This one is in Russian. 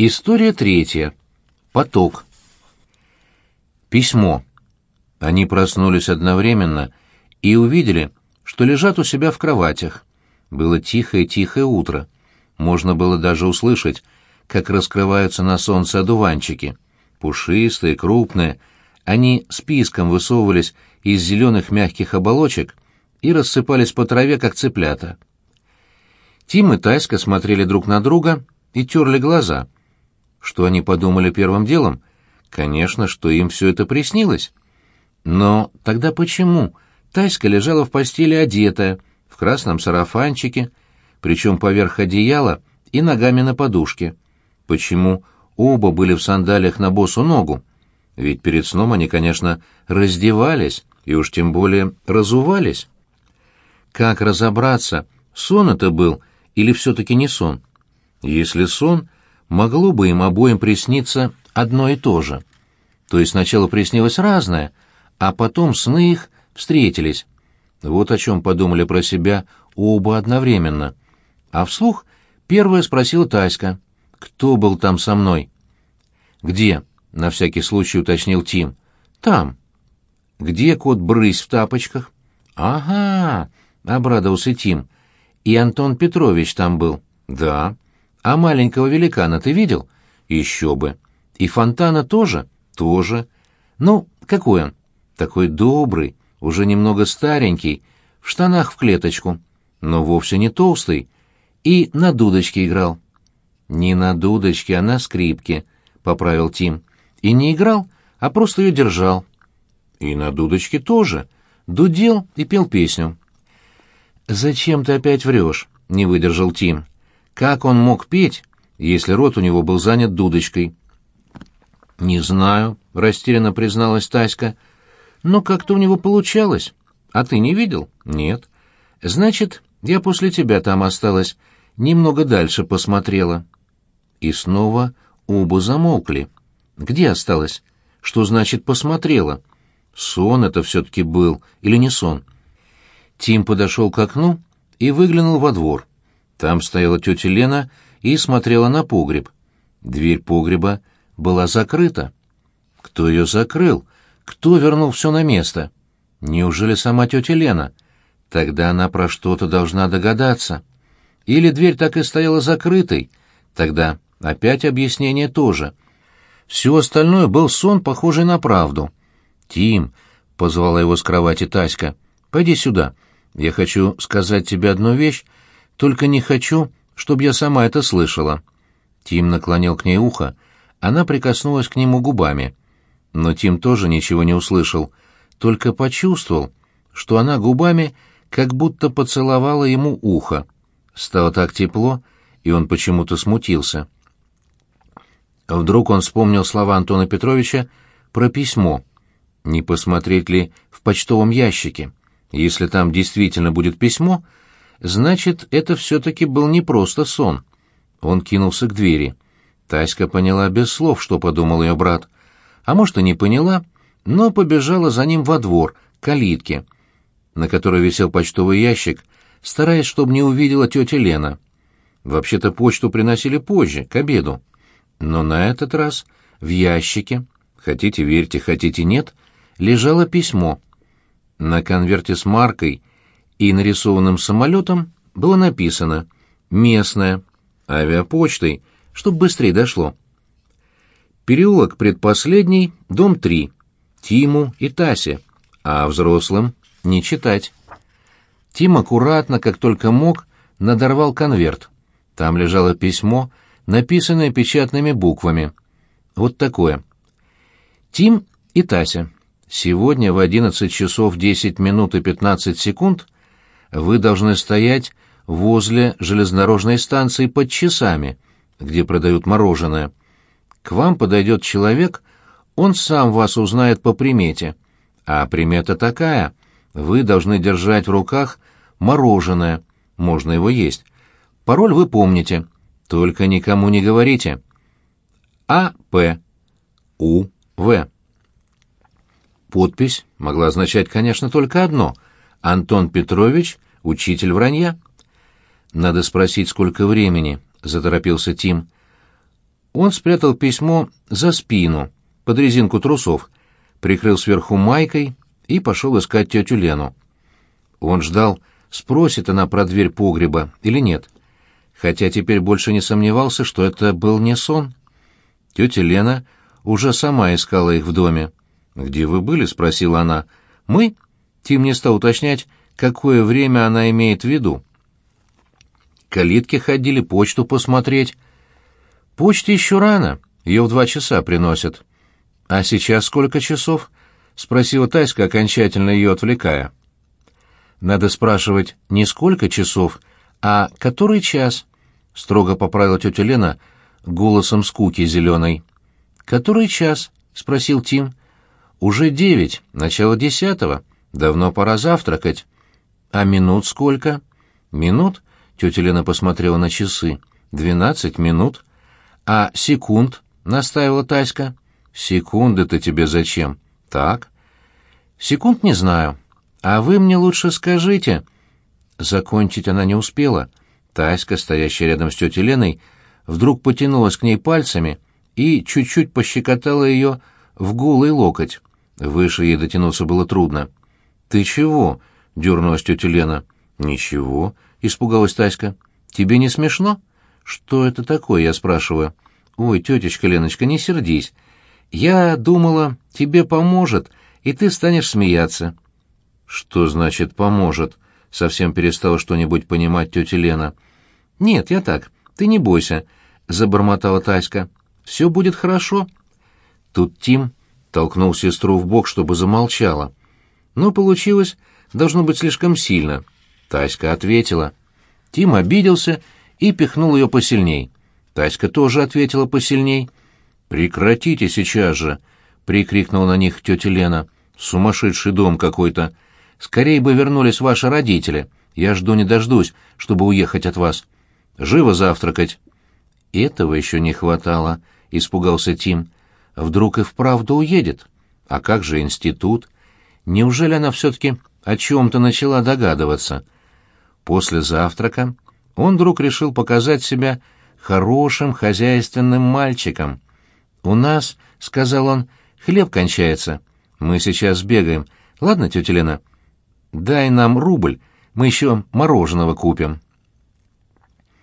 История третья. Поток. Письмо. Они проснулись одновременно и увидели, что лежат у себя в кроватях. Было тихое-тихое утро. Можно было даже услышать, как раскрываются на солнце одуванчики. Пушистые, крупные. Они списком высовывались из зеленых мягких оболочек и рассыпались по траве, как цыплята. Тим и Тайска смотрели друг на друга и терли глаза — что они подумали первым делом? Конечно, что им все это приснилось. Но тогда почему Тайска лежала в постели одетая, в красном сарафанчике, причем поверх одеяла и ногами на подушке? Почему оба были в сандалиях на босу ногу? Ведь перед сном они, конечно, раздевались и уж тем более разувались. Как разобраться, сон это был или все-таки не сон? Если сон, могло бы им обоим присниться одно и то же. То есть сначала приснилось разное, а потом сны их встретились. Вот о чем подумали про себя оба одновременно. А вслух первая спросила Таська. «Кто был там со мной?» «Где?» — на всякий случай уточнил Тим. «Там». «Где кот Брысь в тапочках?» «Ага», — обрадовался Тим. «И Антон Петрович там был?» «Да». А маленького великана ты видел? Еще бы. И Фонтана тоже? Тоже. Ну, какой он? Такой добрый, уже немного старенький, в штанах в клеточку, но вовсе не толстый. И на дудочке играл. Не на дудочке, а на скрипке, поправил Тим. И не играл, а просто ее держал. И на дудочке тоже. Дудел и пел песню. «Зачем ты опять врешь?» — не выдержал Тим. Как он мог петь, если рот у него был занят дудочкой? «Не знаю», — растерянно призналась Таська. «Но как-то у него получалось. А ты не видел?» «Нет». «Значит, я после тебя там осталась. Немного дальше посмотрела». И снова оба замолкли. «Где осталась? Что значит «посмотрела»?» Сон это все-таки был или не сон? Тим подошел к окну и выглянул во двор. Там стояла тетя Лена и смотрела на погреб. Дверь погреба была закрыта. Кто ее закрыл? Кто вернул все на место? Неужели сама тетя Лена? Тогда она про что-то должна догадаться. Или дверь так и стояла закрытой? Тогда опять объяснение тоже. Все остальное был сон, похожий на правду. «Тим», — позвала его с кровати Таська, — «пойди сюда. Я хочу сказать тебе одну вещь, только не хочу, чтобы я сама это слышала». Тим наклонил к ней ухо, она прикоснулась к нему губами. Но Тим тоже ничего не услышал, только почувствовал, что она губами как будто поцеловала ему ухо. Стало так тепло, и он почему-то смутился. Вдруг он вспомнил слова Антона Петровича про письмо. Не посмотреть ли в почтовом ящике? Если там действительно будет письмо, Значит, это все-таки был не просто сон. Он кинулся к двери. Таська поняла без слов, что подумал ее брат. А может, и не поняла, но побежала за ним во двор, к калитке, на которой висел почтовый ящик, стараясь, чтобы не увидела тетя Лена. Вообще-то почту приносили позже, к обеду. Но на этот раз в ящике, хотите верьте, хотите нет, лежало письмо. На конверте с маркой и нарисованным самолетом было написано «Местная», авиапочтой, чтобы быстрее дошло. Переулок предпоследний, дом 3, Тиму и Тасе, а взрослым не читать. Тим аккуратно, как только мог, надорвал конверт. Там лежало письмо, написанное печатными буквами. Вот такое. Тим и Тася. Сегодня в 11 часов 10 минут и 15 секунд вы должны стоять возле железнодорожной станции под часами, где продают мороженое. К вам подойдет человек, он сам вас узнает по примете. А примета такая. Вы должны держать в руках мороженое. Можно его есть. Пароль вы помните. Только никому не говорите. А. П. У. В. Подпись могла означать, конечно, только одно — Антон Петрович — учитель вранья. «Надо спросить, сколько времени», — заторопился Тим. Он спрятал письмо за спину, под резинку трусов, прикрыл сверху майкой и пошел искать тетю Лену. Он ждал, спросит она про дверь погреба или нет, хотя теперь больше не сомневался, что это был не сон. Тетя Лена уже сама искала их в доме. «Где вы были?» — спросила она. «Мы?» — Тим не стал уточнять, какое время она имеет в виду. Калитки ходили почту посмотреть. Почте еще рано, ее в два часа приносят. А сейчас сколько часов? Спросила Тайска, окончательно ее отвлекая. Надо спрашивать не сколько часов, а который час, строго поправила тетя Лена голосом скуки зеленой. Который час? спросил Тим. Уже девять, начало десятого. Давно пора завтракать. А минут сколько? Минут? Тетя Лена посмотрела на часы. «Двенадцать минут». «А секунд?» — настаивала Таська. «Секунды-то тебе зачем?» «Так». «Секунд не знаю. А вы мне лучше скажите». Закончить она не успела. Таська, стоящая рядом с тетей Леной, вдруг потянулась к ней пальцами и чуть-чуть пощекотала ее в голый локоть. Выше ей дотянуться было трудно. «Ты чего?» — дернулась тетя Лена. «Ничего», — испугалась Таська. «Тебе не смешно?» «Что это такое?» — я спрашиваю. «Ой, тетечка Леночка, не сердись. Я думала, тебе поможет, и ты станешь смеяться». «Что значит «поможет»?» — совсем перестала что-нибудь понимать тетя Лена. «Нет, я так. Ты не бойся», — забормотала Таська. «Все будет хорошо». Тут Тим толкнул сестру в бок, чтобы замолчала. Но получилось, должно быть, слишком сильно — Таська ответила. Тим обиделся и пихнул ее посильней. Таська тоже ответила посильней. «Прекратите сейчас же!» — прикрикнула на них тетя Лена. «Сумасшедший дом какой-то! Скорее бы вернулись ваши родители. Я жду не дождусь, чтобы уехать от вас. Живо завтракать!» «Этого еще не хватало», — испугался Тим. «Вдруг и вправду уедет? А как же институт? Неужели она все-таки о чем-то начала догадываться?» После завтрака он вдруг решил показать себя хорошим хозяйственным мальчиком. «У нас, — сказал он, — хлеб кончается. Мы сейчас бегаем. Ладно, тетя Лена? Дай нам рубль, мы еще мороженого купим».